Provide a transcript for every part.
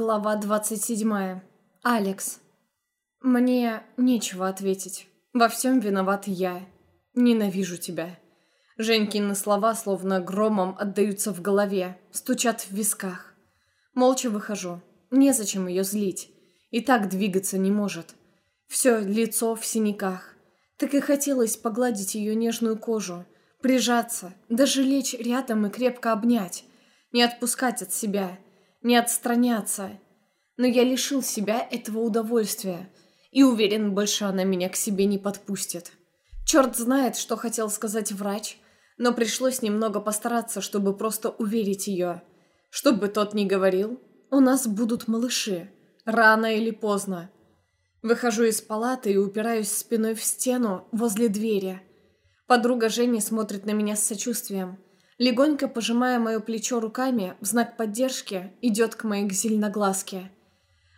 Глава 27. Алекс. Мне нечего ответить. Во всем виноват я. Ненавижу тебя. Женькины слова словно громом отдаются в голове, стучат в висках. Молча выхожу. Незачем ее злить. И так двигаться не может. Все лицо в синяках. Так и хотелось погладить ее нежную кожу, прижаться, даже лечь рядом и крепко обнять, не отпускать от себя, не отстраняться. Но я лишил себя этого удовольствия и уверен, больше она меня к себе не подпустит. Черт знает, что хотел сказать врач, но пришлось немного постараться, чтобы просто уверить ее. Что бы тот ни говорил, у нас будут малыши, рано или поздно. Выхожу из палаты и упираюсь спиной в стену возле двери. Подруга Жени смотрит на меня с сочувствием. Легонько пожимая мое плечо руками, в знак поддержки идет к моей зеленоглазке.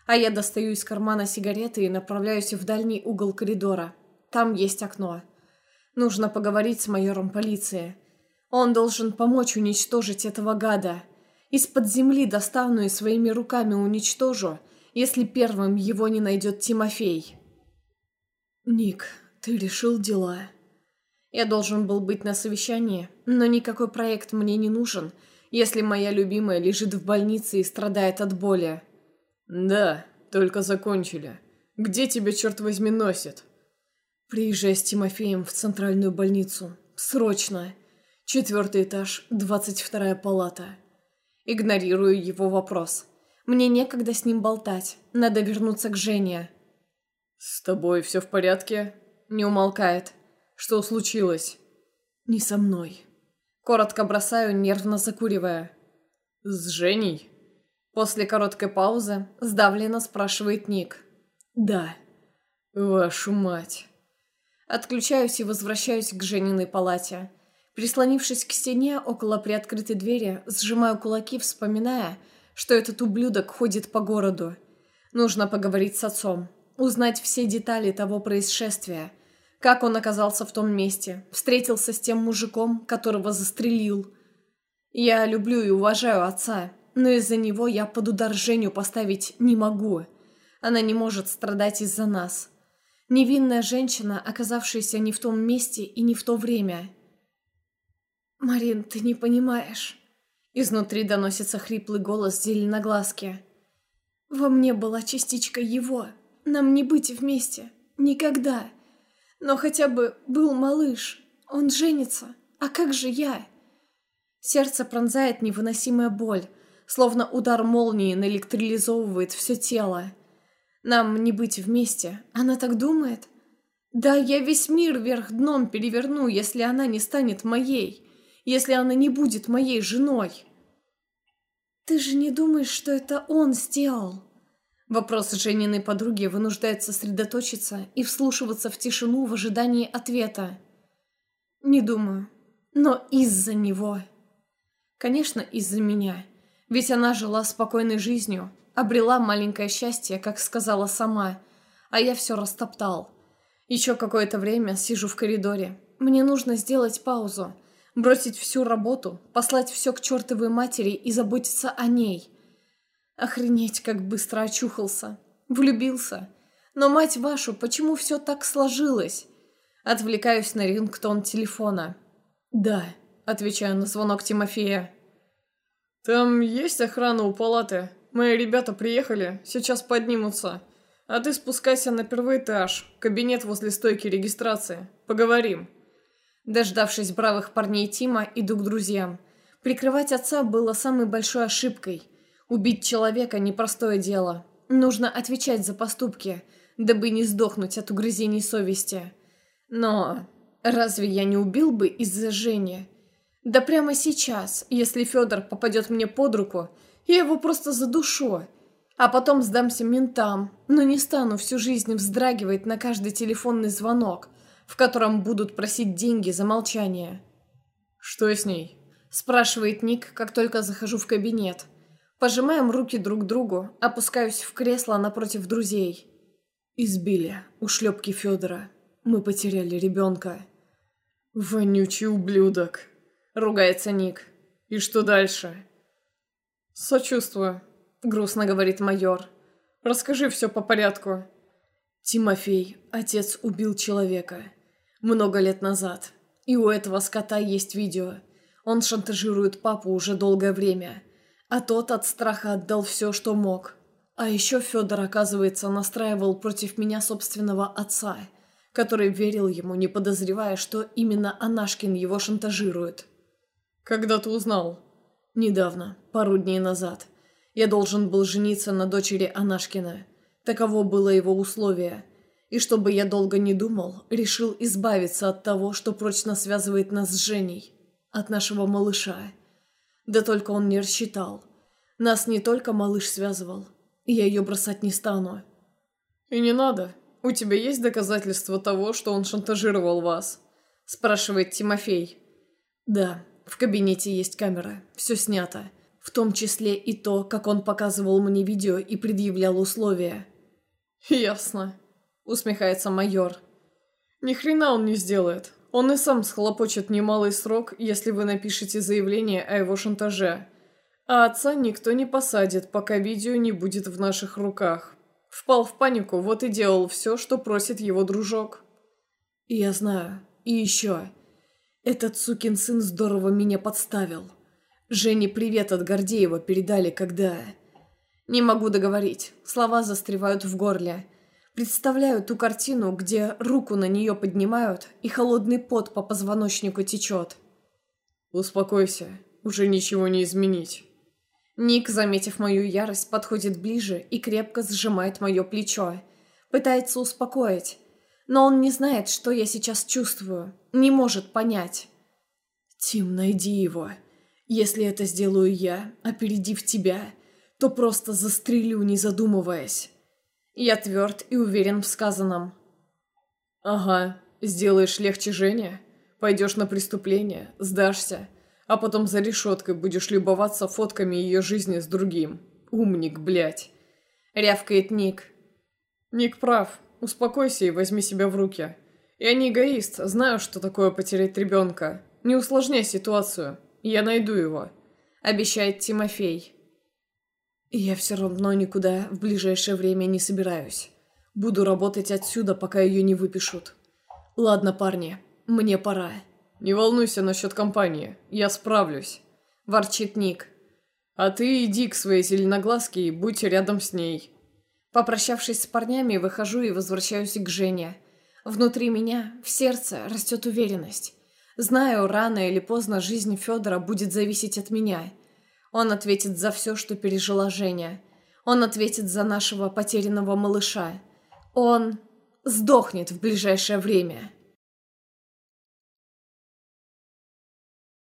А я достаю из кармана сигареты и направляюсь в дальний угол коридора. Там есть окно. Нужно поговорить с майором полиции. Он должен помочь уничтожить этого гада. Из-под земли достану и своими руками уничтожу, если первым его не найдет Тимофей. «Ник, ты решил дела?» Я должен был быть на совещании, но никакой проект мне не нужен, если моя любимая лежит в больнице и страдает от боли. Да, только закончили. Где тебя, черт возьми, носит? Приезжай с Тимофеем в центральную больницу. Срочно. Четвертый этаж, двадцать вторая палата. Игнорирую его вопрос. Мне некогда с ним болтать. Надо вернуться к Жене. «С тобой все в порядке?» Не умолкает. Что случилось?» «Не со мной». Коротко бросаю, нервно закуривая. «С Женей?» После короткой паузы сдавленно спрашивает Ник. «Да». «Вашу мать». Отключаюсь и возвращаюсь к Жениной палате. Прислонившись к стене около приоткрытой двери, сжимаю кулаки, вспоминая, что этот ублюдок ходит по городу. Нужно поговорить с отцом, узнать все детали того происшествия, как он оказался в том месте? Встретился с тем мужиком, которого застрелил. Я люблю и уважаю отца, но из-за него я под удар Женю поставить не могу. Она не может страдать из-за нас. Невинная женщина, оказавшаяся не в том месте и не в то время. «Марин, ты не понимаешь». Изнутри доносится хриплый голос зеленоглазки. «Во мне была частичка его. Нам не быть вместе. Никогда. Но хотя бы был малыш. Он женится. А как же я? Сердце пронзает невыносимая боль, словно удар молнии наэлектролизовывает все тело. Нам не быть вместе. Она так думает? Да, я весь мир вверх дном переверну, если она не станет моей. Если она не будет моей женой. Ты же не думаешь, что это он сделал? Вопрос Жениной подруги вынуждает сосредоточиться и вслушиваться в тишину в ожидании ответа. Не думаю. Но из-за него. Конечно, из-за меня. Ведь она жила спокойной жизнью, обрела маленькое счастье, как сказала сама, а я все растоптал. Еще какое-то время сижу в коридоре. Мне нужно сделать паузу, бросить всю работу, послать все к чертовой матери и заботиться о ней – Охренеть, как быстро очухался. Влюбился. Но, мать вашу, почему все так сложилось? Отвлекаюсь на рингтон телефона. «Да», — отвечаю на звонок Тимофея. «Там есть охрана у палаты? Мои ребята приехали, сейчас поднимутся. А ты спускайся на первый этаж, кабинет возле стойки регистрации. Поговорим». Дождавшись бравых парней Тима, иду к друзьям. Прикрывать отца было самой большой ошибкой. Убить человека – непростое дело. Нужно отвечать за поступки, дабы не сдохнуть от угрызений совести. Но разве я не убил бы из-за Жени? Да прямо сейчас, если Федор попадет мне под руку, я его просто задушу. А потом сдамся ментам, но не стану всю жизнь вздрагивать на каждый телефонный звонок, в котором будут просить деньги за молчание. «Что с ней?» – спрашивает Ник, как только захожу в кабинет. Пожимаем руки друг другу, опускаюсь в кресло напротив друзей. Избили ушлепки Федора. Мы потеряли ребенка. «Вонючий ублюдок!» — ругается Ник. «И что дальше?» «Сочувствую». — грустно говорит майор. «Расскажи все по порядку». Тимофей, отец убил человека. Много лет назад. И у этого скота есть видео. Он шантажирует папу уже долгое время. А тот от страха отдал все, что мог. А еще Федор, оказывается, настраивал против меня собственного отца, который верил ему, не подозревая, что именно Анашкин его шантажирует. «Когда ты узнал?» «Недавно, пару дней назад. Я должен был жениться на дочери Анашкина. Таково было его условие. И чтобы я долго не думал, решил избавиться от того, что прочно связывает нас с Женей. От нашего малыша. Да только он не рассчитал. Нас не только малыш связывал. Я ее бросать не стану. «И не надо. У тебя есть доказательства того, что он шантажировал вас?» Спрашивает Тимофей. «Да, в кабинете есть камера. Все снято. В том числе и то, как он показывал мне видео и предъявлял условия». «Ясно», — усмехается майор. «Ни хрена он не сделает. Он и сам схлопочет немалый срок, если вы напишете заявление о его шантаже. А отца никто не посадит, пока видео не будет в наших руках. Впал в панику, вот и делал все, что просит его дружок». «Я знаю. И еще. Этот сукин сын здорово меня подставил. Жене привет от Гордеева передали, когда...» Не могу договорить. Слова застревают в горле. Представляю ту картину, где руку на нее поднимают, и холодный пот по позвоночнику течет. «Успокойся, уже ничего не изменить». Ник, заметив мою ярость, подходит ближе и крепко сжимает мое плечо. Пытается успокоить. Но он не знает, что я сейчас чувствую. Не может понять. «Тим, найди его. Если это сделаю я, опередив тебя, то просто застрелю, не задумываясь. Я тверд и уверен в сказанном. Ага, сделаешь легче Жене, пойдешь на преступление, сдашься, а потом за решеткой будешь любоваться фотками ее жизни с другим. Умник, блядь. Рявкает Ник. Ник прав. Успокойся и возьми себя в руки. Я не эгоист, знаю, что такое потерять ребенка. Не усложняй ситуацию. Я найду его. Обещает Тимофей. Я все равно никуда в ближайшее время не собираюсь. Буду работать отсюда, пока ее не выпишут. Ладно, парни, мне пора. Не волнуйся насчет компании, я справлюсь. Ворчит Ник. А ты иди к своей зеленоглазке и будь рядом с ней. Попрощавшись с парнями, выхожу и возвращаюсь к Жене. Внутри меня, в сердце, растет уверенность. Знаю, рано или поздно жизнь Федора будет зависеть от меня – он ответит за все, что пережила Женя. Он ответит за нашего потерянного малыша. Он сдохнет в ближайшее время.